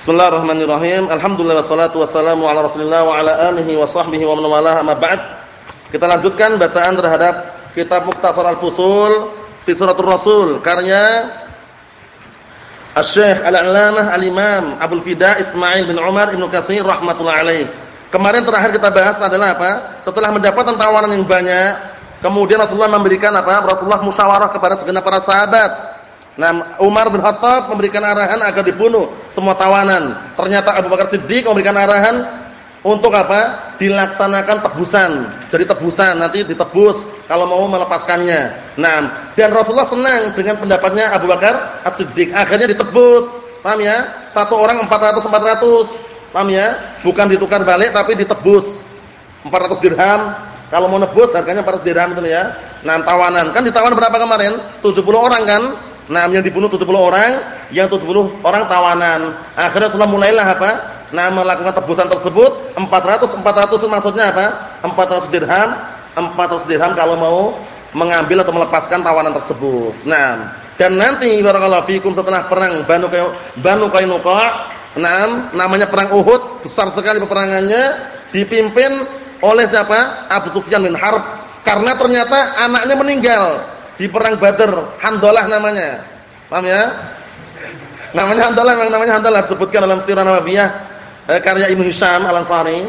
Bismillahirrahmanirrahim. Alhamdulillah wassalatu wassalamu ala Rasulillah wa ala alihi wa sahbihi wa man walah amma ba'd. Kita lanjutkan bacaan terhadap kitab Mukhtasar Al-Fusul fi Suratul Rasul karya Asy-Syaikh Al-'Allamah Al-Imam Abdul Fida Ismail bin Umar Ibnu Katsir rahimatullah alaih. Kemarin terakhir kita bahas adalah apa? Setelah mendapatkan tawaran yang banyak, kemudian Rasulullah memberikan apa? Rasulullah musyawarah kepada segenap para sahabat Nah, Umar bin Khattab memberikan arahan agar dibunuh semua tawanan. Ternyata Abu Bakar Siddiq memberikan arahan untuk apa? Dilaksanakan tebusan. Jadi tebusan nanti ditebus kalau mau melepaskannya. Nah, dan Rasulullah senang dengan pendapatnya Abu Bakar As-Siddiq. Akhirnya ditebus. Paham ya? Satu orang 400 400. Paham ya? Bukan ditukar balik tapi ditebus. 400 dirham. Kalau mau nebus harganya 400 dirham itu ya. Nah, tawanan. Kan ditawan berapa kemarin? 70 orang kan? Nah, yang dibunuh 70 orang, yang 70 orang tawanan. Akhirnya setelah mulailah apa? Nah, melakukan tebusan tersebut 400 400 maksudnya apa? 400 dirham, 400 dirham kalau mau mengambil atau melepaskan tawanan tersebut. Nah, dan nanti barakallahu fikum setelah perang Banu Banu Qainuqa, nah, namanya perang Uhud, besar sekali peperangannya, dipimpin oleh siapa? Abu Sufyan bin Harb. Karena ternyata anaknya meninggal di perang Badar, Handalah namanya. Paham ya? Namanya Handalah, memang namanya Handalah disebutkan dalam Sirah Nabawiyah eh, karya Ibnu Hisham Al-Ansari.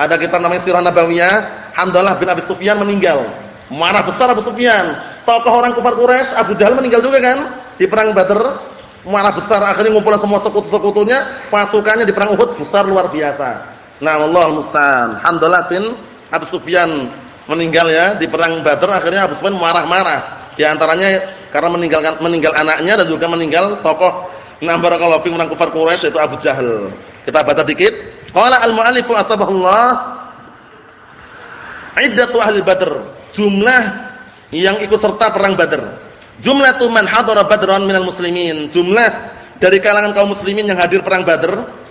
Ada kitab namanya Sirah Nabawiyah, Handalah bin Abi Sufyan meninggal. Marah besar Abu Sufyan. Tokoh orang kufar Quraisy, Abu Jahal meninggal juga kan di perang Badar. Marah besar akhirnya ngumpul semua sekutu-sekutunya, pasukannya di perang Uhud besar luar biasa. Nah, Allah musta'an. Handalah bin Abu Sufyan meninggal ya di perang Badar akhirnya Abu Sufyan marah-marah. Di antaranya karena meninggalkan meninggal anaknya dan juga meninggal tokoh nah barakallahu fi orang kufar Quraisy yaitu Abu Jahal. Kita baca dikit. Qala al-mu'allif atabahullah iddatu ahli Badr. Jumlah yang ikut serta perang Badr. Jumlatu man hadara Badran minal muslimin. Jumlah dari kalangan kaum muslimin yang hadir perang Badr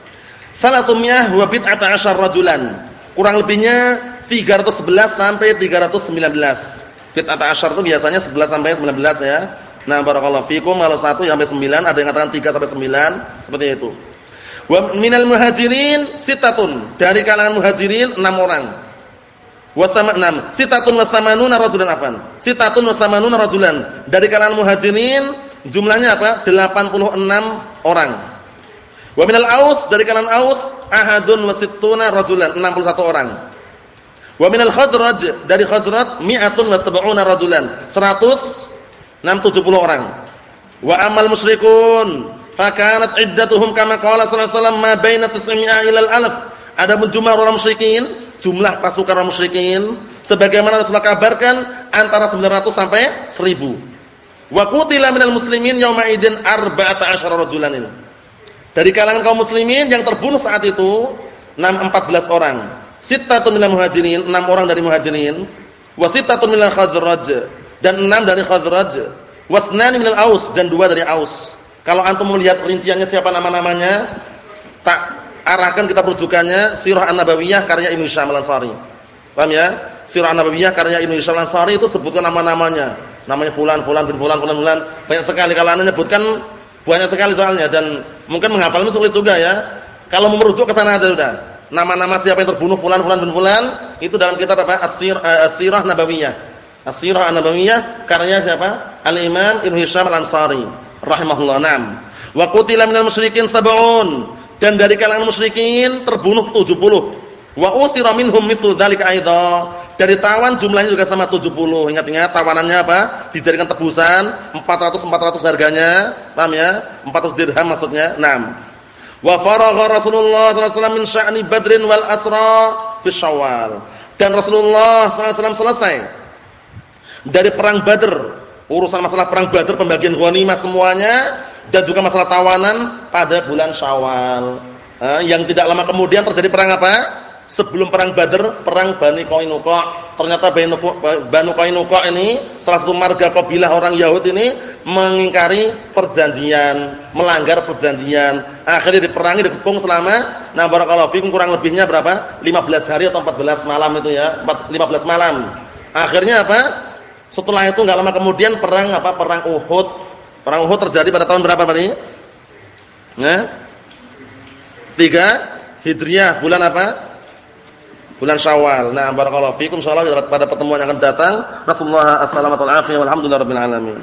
salasumiyah wa bid'ata asyar rajulan. Kurang lebihnya 311 sampai 319. Bid'ah asyar itu biasanya 11 sampai 19 ya. Nah, barakallahu fikum kalau 1 sampai 9, ada yang katakan 3 sampai 9, seperti itu. Wa minal muhajirin sitatun. Dari kalangan muhajirin 6 orang. Wa sama 6. Sitatun wa samanuna rajulan afan. Sitatun wa samanuna rajulan. Dari kalangan muhajirin jumlahnya apa? 86 orang. Wa minal aus dari kalangan aus ahadun wa sittuna rajulan, 61 orang. Wa minal Khazraj dari Khazraj mi'atun wa sab'una rajulan. 100 670 orang. Wa amal musyrikun fakanat iddatuhum kama qala sallallahu alaihi wasallam ma baina 900 ila al-alf. Adapun jumlah orang musyrikin, jumlah pasukan orang musyrikin sebagaimana Rasulullah kabarkan antara 900 sampai 1000. Wa qutila minal muslimin yauma idin 14 rajulan ini. Dari kalangan kaum muslimin yang terbunuh saat itu 6 14 orang. Sittatun minal muhajirin, enam orang dari muhajirin. Wa sittatun minal khazraj dan enam dari khazraj. Wasnani minal aus dan dua dari aus. Kalau antum melihat rinciannya siapa nama-namanya, tak arahkan kita rujukannya Sirah An-Nabawiyah karya Ibnu Syam Al-Ansari. Paham ya? Sirah An-Nabawiyah karya Ibnu Syam Al-Ansari itu sebutkan nama-namanya. Namanya fulan, fulan bin fulan, fulan, fulan. Banyak sekali kalau anda nyebutkan banyak sekali soalnya dan mungkin menghafalnya sulit juga ya. Kalau merujuk ke sana aja sudah nama-nama siapa yang terbunuh fulan fulan bin fulan itu dalam kitab apa uh, As-Sirah Nabawiyah. As-Sirah An-Nabawiyah karya siapa? Al-Imam Ibnu Hisham Al-Ansari rahimahullah. Naam. Wa qutila minal musyrikin sab'un dan dari kalangan musyrikin terbunuh 70. Wa usira minhum mithlu dzalika aidha. Dari tawan jumlahnya juga sama 70. Ingat-ingat tawanannya apa? Dijadikan tebusan 400 400 harganya. Paham ya? 400 dirham maksudnya. Naam. Wa faragha Rasulullah sallallahu alaihi min Badrin wal Asra fi Syawal. Dan Rasulullah wasallam selesai dari perang Badr, urusan masalah perang Badr pembagian ghanimah semuanya dan juga masalah tawanan pada bulan Syawal. Eh, yang tidak lama kemudian terjadi perang apa? Sebelum perang Badar, perang Bani Qainuqa. Ternyata Bani Qainuqa ini salah satu marga kabilah orang Yahudi ini mengingkari perjanjian, melanggar perjanjian. Akhirnya diperangi dikepung selama nah barakallahu fikum kurang lebihnya berapa? 15 hari atau 14 malam itu ya, 15 malam. Akhirnya apa? Setelah itu enggak lama kemudian perang apa? Perang Uhud. Perang Uhud terjadi pada tahun berapa ini? Ya? 3 Hijriah bulan apa? Bulan Syawal. Nah, barakallahu fikum insyaallah pada pertemuan yang akan datang. Rasulullah sallallahu alaihi wasallam walhamdulillahirabbil alamin.